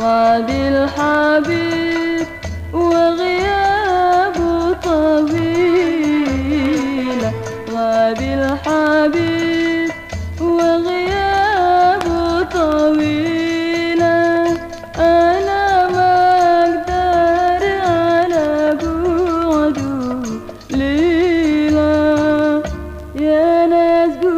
غاب الحبيب وغيابه طويل. غاب الحبيب وغيابه طويل. أنا ما أقدر على بعده ليلة. يا ناس قولي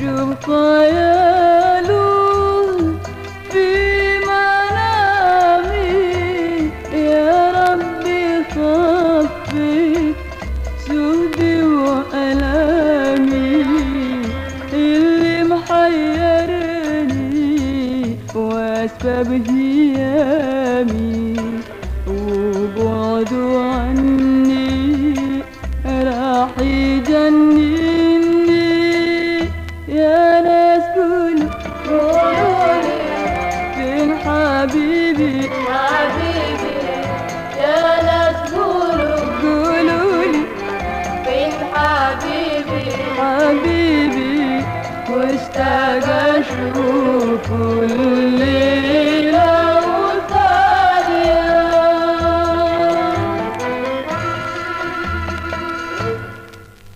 أشوف خياله في منامي يا ربي خفف سودي وألامي اللي محيرني وأسباب هيامي وبعده عني راح फूल ले।